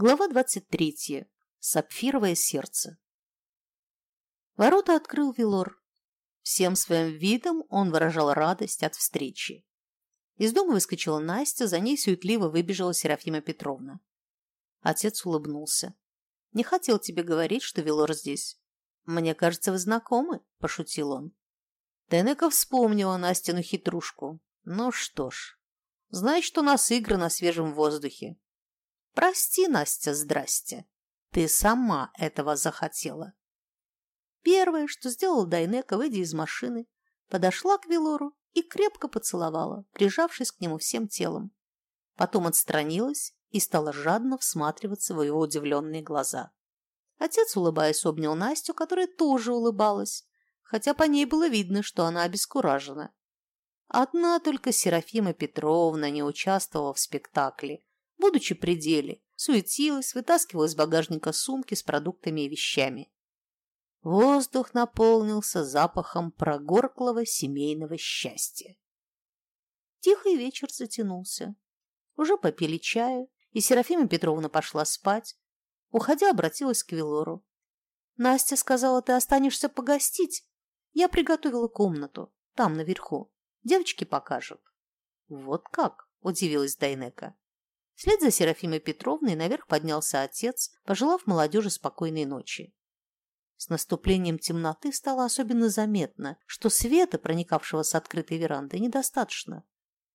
Глава 23. Сапфировое сердце. Ворота открыл Вилор. Всем своим видом он выражал радость от встречи. Из дома выскочила Настя, за ней суетливо выбежала Серафима Петровна. Отец улыбнулся. «Не хотел тебе говорить, что Вилор здесь. Мне кажется, вы знакомы», – пошутил он. Тенека вспомнила Настину хитрушку. «Ну что ж, значит, у нас игры на свежем воздухе. Прости, Настя, здрасте. Ты сама этого захотела. Первое, что сделала Дайнека, выйдя из машины, подошла к Велору и крепко поцеловала, прижавшись к нему всем телом. Потом отстранилась и стала жадно всматриваться в его удивленные глаза. Отец, улыбаясь, обнял Настю, которая тоже улыбалась, хотя по ней было видно, что она обескуражена. Одна только Серафима Петровна не участвовала в спектакле, будучи при деле, суетилась, вытаскивала из багажника сумки с продуктами и вещами. Воздух наполнился запахом прогорклого семейного счастья. Тихий вечер затянулся. Уже попили чаю, и Серафима Петровна пошла спать. Уходя, обратилась к Вилору. «Настя сказала, ты останешься погостить. Я приготовила комнату, там, наверху. Девочки покажут». «Вот как?» – удивилась Дайнека. Вслед за Серафимой Петровной наверх поднялся отец, пожелав молодежи спокойной ночи. С наступлением темноты стало особенно заметно, что света, проникавшего с открытой веранды, недостаточно.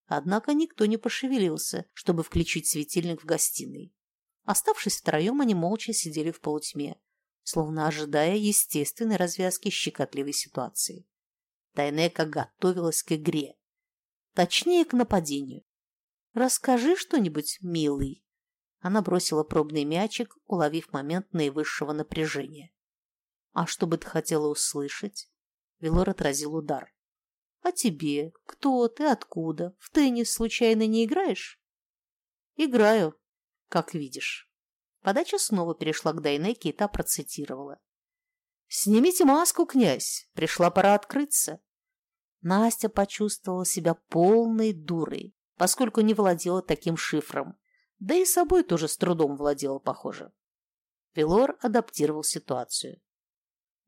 Однако никто не пошевелился, чтобы включить светильник в гостиной. Оставшись втроем, они молча сидели в полутьме, словно ожидая естественной развязки щекотливой ситуации. Тайнека готовилась к игре, точнее, к нападению. «Расскажи что-нибудь, милый». Она бросила пробный мячик, уловив момент наивысшего напряжения. «А что бы ты хотела услышать?» Велор отразил удар. «А тебе? Кто ты? Откуда? В теннис случайно не играешь?» «Играю, как видишь». Подача снова перешла к Дайнеке, и та процитировала. «Снимите маску, князь! Пришла пора открыться!» Настя почувствовала себя полной дурой поскольку не владела таким шифром, да и собой тоже с трудом владела, похоже. Пилор адаптировал ситуацию.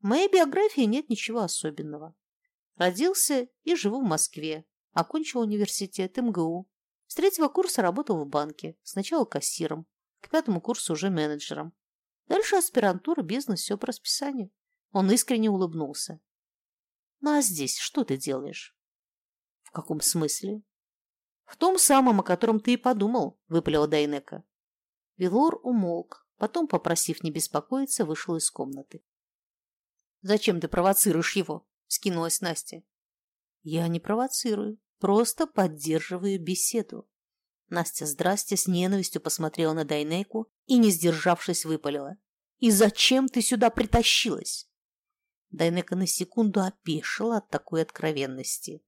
В моей биографии нет ничего особенного. Родился и живу в Москве. Окончил университет МГУ. С третьего курса работал в банке. Сначала кассиром, к пятому курсу уже менеджером. Дальше аспирантура, бизнес, все по расписанию. Он искренне улыбнулся. Ну а здесь что ты делаешь? В каком смысле? «В том самом, о котором ты и подумал», — выпалила Дайнека. Вилор умолк, потом, попросив не беспокоиться, вышел из комнаты. «Зачем ты провоцируешь его?» — скинулась Настя. «Я не провоцирую, просто поддерживаю беседу». Настя, здрасте, с ненавистью посмотрела на Дайнеку и, не сдержавшись, выпалила. «И зачем ты сюда притащилась?» Дайнека на секунду опешила от такой откровенности.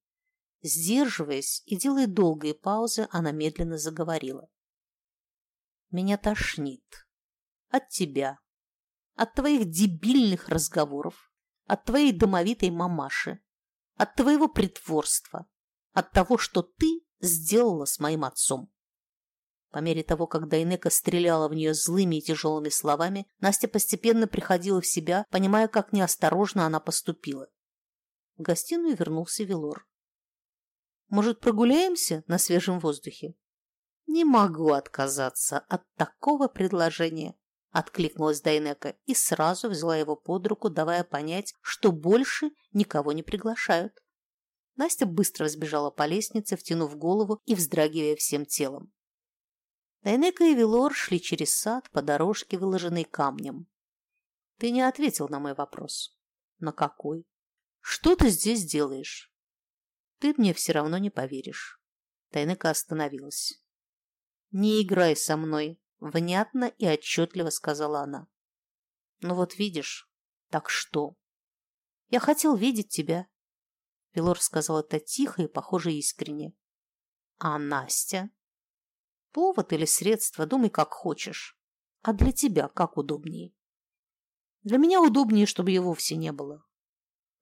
Сдерживаясь и делая долгие паузы, она медленно заговорила. «Меня тошнит. От тебя. От твоих дебильных разговоров. От твоей домовитой мамаши. От твоего притворства. От того, что ты сделала с моим отцом». По мере того, как Дайнека стреляла в нее злыми и тяжелыми словами, Настя постепенно приходила в себя, понимая, как неосторожно она поступила. В гостиную вернулся Велор. Может, прогуляемся на свежем воздухе? Не могу отказаться от такого предложения, откликнулась Дайнека и сразу взяла его под руку, давая понять, что больше никого не приглашают. Настя быстро сбежала по лестнице, втянув голову и вздрагивая всем телом. Дайнека и Вилор шли через сад по дорожке, выложенной камнем. Ты не ответил на мой вопрос. На какой? Что ты здесь делаешь? Ты мне все равно не поверишь. Тайнека остановилась. «Не играй со мной», — внятно и отчетливо сказала она. «Ну вот видишь, так что?» «Я хотел видеть тебя», — Пилор сказал это тихо и, похоже, искренне. «А Настя?» «Повод или средство, думай, как хочешь. А для тебя как удобнее?» «Для меня удобнее, чтобы ее вовсе не было».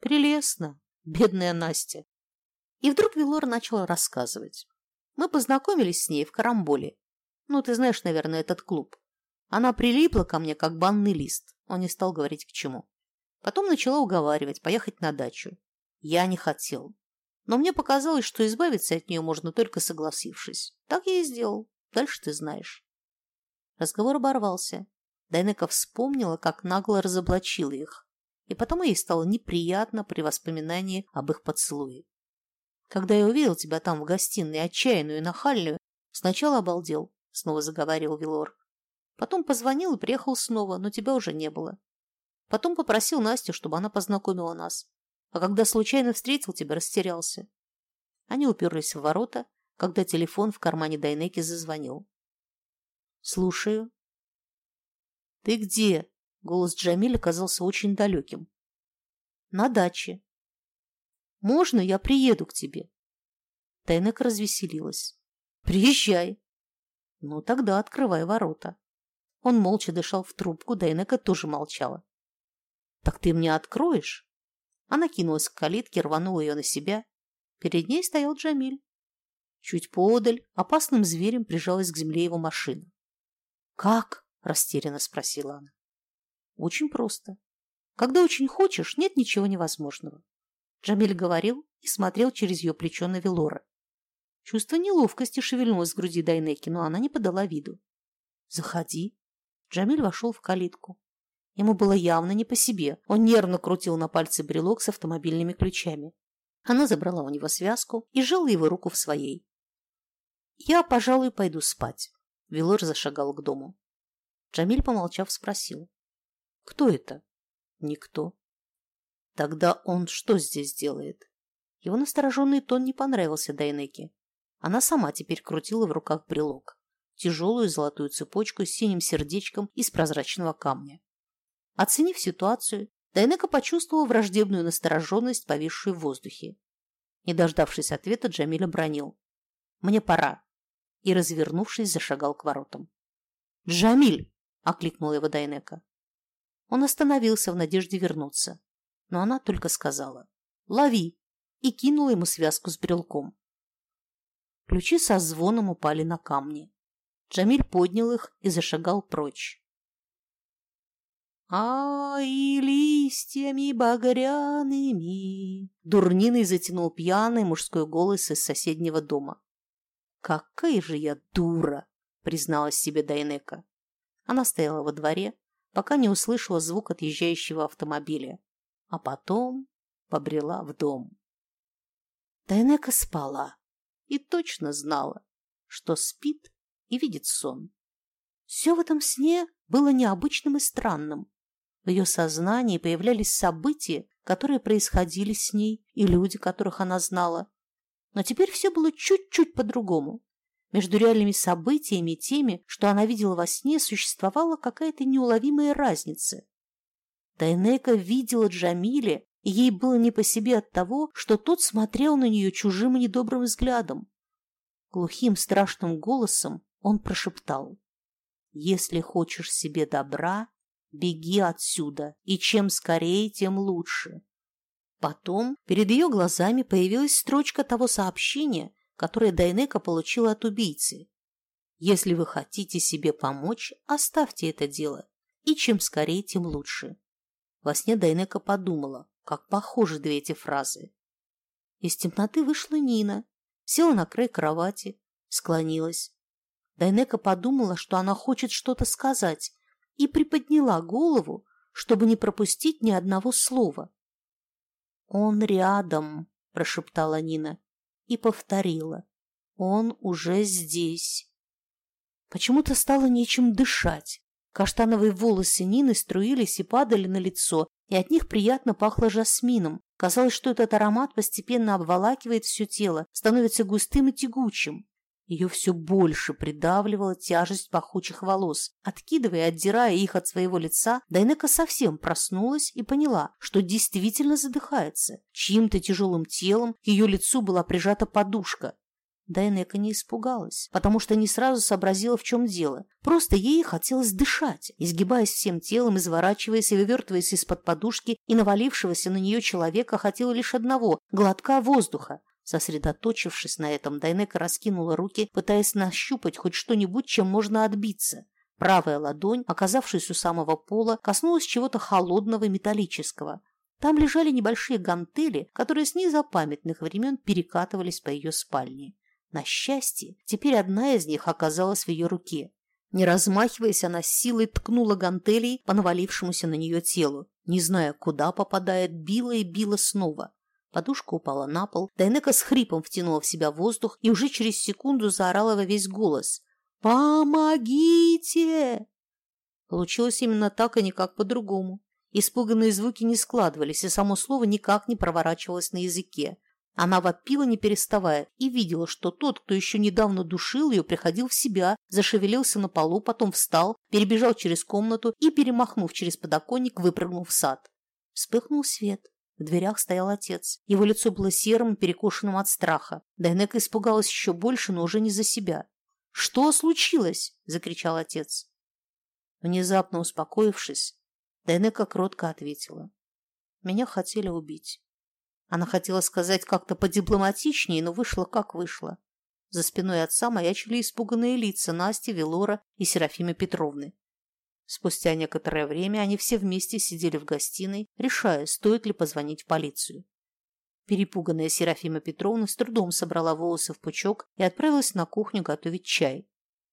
«Прелестно, бедная Настя. И вдруг Вилор начал рассказывать. Мы познакомились с ней в Карамболе. Ну, ты знаешь, наверное, этот клуб. Она прилипла ко мне, как банный лист. Он не стал говорить к чему. Потом начала уговаривать поехать на дачу. Я не хотел. Но мне показалось, что избавиться от нее можно только согласившись. Так я и сделал. Дальше ты знаешь. Разговор оборвался. Дайнека вспомнила, как нагло разоблачила их. И потом ей стало неприятно при воспоминании об их поцелуе. Когда я увидел тебя там в гостиной, отчаянную и нахальную, сначала обалдел, снова заговаривал Вилор. Потом позвонил и приехал снова, но тебя уже не было. Потом попросил Настю, чтобы она познакомила нас. А когда случайно встретил тебя, растерялся. Они уперлись в ворота, когда телефон в кармане Дайнеки зазвонил. «Слушаю». «Ты где?» — голос Джамиля казался очень далеким. «На даче». «Можно я приеду к тебе?» Дайнека развеселилась. «Приезжай». «Ну, тогда открывай ворота». Он молча дышал в трубку, Дайнека тоже молчала. «Так ты мне откроешь?» Она кинулась к калитке, рванула ее на себя. Перед ней стоял Джамиль. Чуть поодаль опасным зверем прижалась к земле его машина. «Как?» – растерянно спросила она. «Очень просто. Когда очень хочешь, нет ничего невозможного». Джамиль говорил и смотрел через ее плечо на Велора. Чувство неловкости шевельнулось в груди Дайнеки, но она не подала виду. «Заходи». Джамиль вошел в калитку. Ему было явно не по себе. Он нервно крутил на пальце брелок с автомобильными ключами. Она забрала у него связку и сжала его руку в своей. «Я, пожалуй, пойду спать». Вилор зашагал к дому. Джамиль, помолчав, спросил. «Кто это?» «Никто». «Тогда он что здесь делает?» Его настороженный тон не понравился Дайнеке. Она сама теперь крутила в руках брелок. Тяжелую золотую цепочку с синим сердечком из прозрачного камня. Оценив ситуацию, Дайнека почувствовала враждебную настороженность, повисшую в воздухе. Не дождавшись ответа, Джамиль обронил. «Мне пора». И, развернувшись, зашагал к воротам. «Джамиль!» – окликнула его Дайнека. Он остановился в надежде вернуться, но она только сказала «Лови!» и кинула ему связку с брелком. Ключи со звоном упали на камни. Джамиль поднял их и зашагал прочь. А и листьями багряными. Дурниной затянул пьяный мужской голос из соседнего дома. Какая же я дура, призналась себе Дайнека. Она стояла во дворе, пока не услышала звук отъезжающего автомобиля, а потом побрела в дом. Дайнека спала и точно знала, что спит и видит сон. Все в этом сне было необычным и странным. В ее сознании появлялись события, которые происходили с ней, и люди, которых она знала. Но теперь все было чуть-чуть по-другому. Между реальными событиями и теми, что она видела во сне, существовала какая-то неуловимая разница. Дайнека видела Джамиле, и ей было не по себе от того, что тот смотрел на нее чужим и недобрым взглядом. Глухим страшным голосом он прошептал «Если хочешь себе добра, Беги отсюда, и чем скорее, тем лучше. Потом перед ее глазами появилась строчка того сообщения, которое Дайнека получила от убийцы. Если вы хотите себе помочь, оставьте это дело, и чем скорее, тем лучше. Во сне Дайнека подумала, как похожи две эти фразы. Из темноты вышла Нина, села на край кровати, склонилась. Дайнека подумала, что она хочет что-то сказать, и приподняла голову, чтобы не пропустить ни одного слова. «Он рядом», – прошептала Нина и повторила. «Он уже здесь». Почему-то стало нечем дышать. Каштановые волосы Нины струились и падали на лицо, и от них приятно пахло жасмином. Казалось, что этот аромат постепенно обволакивает все тело, становится густым и тягучим. Ее все больше придавливала тяжесть пахучих волос. Откидывая и отдирая их от своего лица, Дайнека совсем проснулась и поняла, что действительно задыхается. Чьим-то тяжелым телом к ее лицу была прижата подушка. Дайнека не испугалась, потому что не сразу сообразила, в чем дело. Просто ей хотелось дышать, изгибаясь всем телом, изворачиваясь и вывертываясь из-под подушки, и навалившегося на нее человека хотела лишь одного – глотка воздуха. Сосредоточившись на этом, Дайнека раскинула руки, пытаясь нащупать хоть что-нибудь, чем можно отбиться. Правая ладонь, оказавшись у самого пола, коснулась чего-то холодного и металлического. Там лежали небольшие гантели, которые с незапамятных времен перекатывались по ее спальне. На счастье, теперь одна из них оказалась в ее руке. Не размахиваясь, она силой ткнула гантелей по навалившемуся на нее телу. Не зная, куда попадает, била и била снова. Подушка упала на пол, Дайнека с хрипом втянула в себя воздух и уже через секунду заорала во весь голос. «Помогите!» Получилось именно так, а никак по-другому. Испуганные звуки не складывались, и само слово никак не проворачивалось на языке. Она вопила, не переставая, и видела, что тот, кто еще недавно душил ее, приходил в себя, зашевелился на полу, потом встал, перебежал через комнату и, перемахнув через подоконник, выпрыгнул в сад. Вспыхнул свет. В дверях стоял отец. Его лицо было серым, перекошенным от страха. Дайнека испугалась еще больше, но уже не за себя. «Что случилось?» – закричал отец. Внезапно успокоившись, Дайнека кротко ответила. «Меня хотели убить». Она хотела сказать как-то подипломатичнее, но вышло как вышло. За спиной отца маячили испуганные лица Насти, Велора и Серафимы Петровны. Спустя некоторое время они все вместе сидели в гостиной, решая, стоит ли позвонить в полицию. Перепуганная Серафима Петровна с трудом собрала волосы в пучок и отправилась на кухню готовить чай.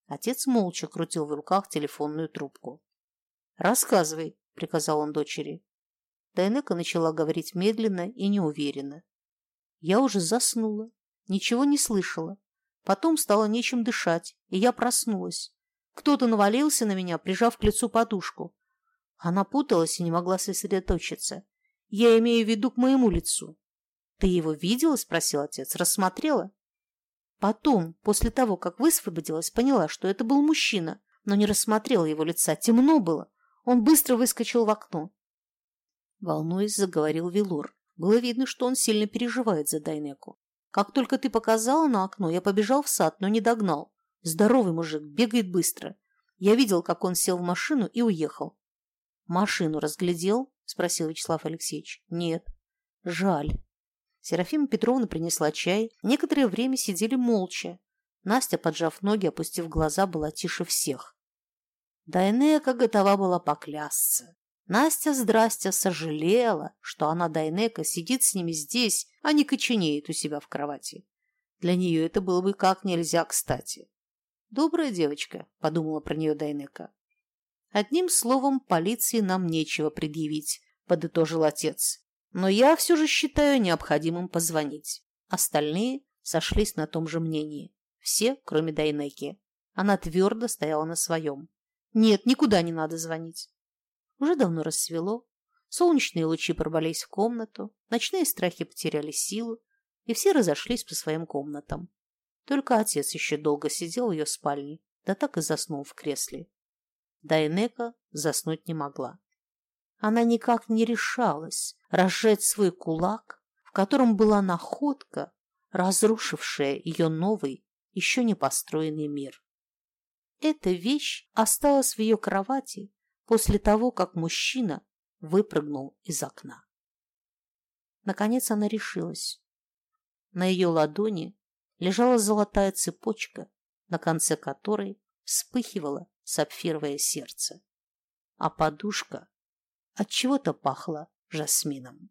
Отец молча крутил в руках телефонную трубку. «Рассказывай», — приказал он дочери. Дайнека начала говорить медленно и неуверенно. Я уже заснула, ничего не слышала. Потом стало нечем дышать, и я проснулась. Кто-то навалился на меня, прижав к лицу подушку. Она путалась и не могла сосредоточиться. Я имею в виду к моему лицу. «Ты его видела?» – спросил отец. «Рассмотрела?» Потом, после того, как высвободилась, поняла, что это был мужчина, но не рассмотрела его лица. Темно было. Он быстро выскочил в окно. Волнуясь, заговорил Вилур. Было видно, что он сильно переживает за Дайнеку. Как только ты показала на окно, я побежал в сад, но не догнал. Здоровый мужик, бегает быстро. Я видел, как он сел в машину и уехал. «Машину разглядел?» – спросил Вячеслав Алексеевич. «Нет». «Жаль». Серафима Петровна принесла чай. Некоторое время сидели молча. Настя, поджав ноги, опустив глаза, была тише всех. Дайнека готова была поклясться. Настя, здрасте, сожалела, что она, Дайнека, сидит с ними здесь, а не коченеет у себя в кровати. Для нее это было бы как нельзя кстати. «Добрая девочка», — подумала про нее Дайнека. «Одним словом, полиции нам нечего предъявить», — подытожил отец. «Но я все же считаю необходимым позвонить». Остальные сошлись на том же мнении. Все, кроме Дайнеки. Она твердо стояла на своем. «Нет, никуда не надо звонить. Уже давно рассвело, солнечные лучи пробрались в комнату, ночные страхи потеряли силу, и все разошлись по своим комнатам. Только отец еще долго сидел в ее спальне, да так и заснул в кресле. Дайнека заснуть не могла. Она никак не решалась разжать свой кулак, в котором была находка, разрушившая ее новый, еще не построенный мир. Эта вещь осталась в ее кровати после того, как мужчина выпрыгнул из окна. Наконец она решилась. На ее ладони лежала золотая цепочка, на конце которой вспыхивало сапфировое сердце, а подушка от чего-то пахла жасмином.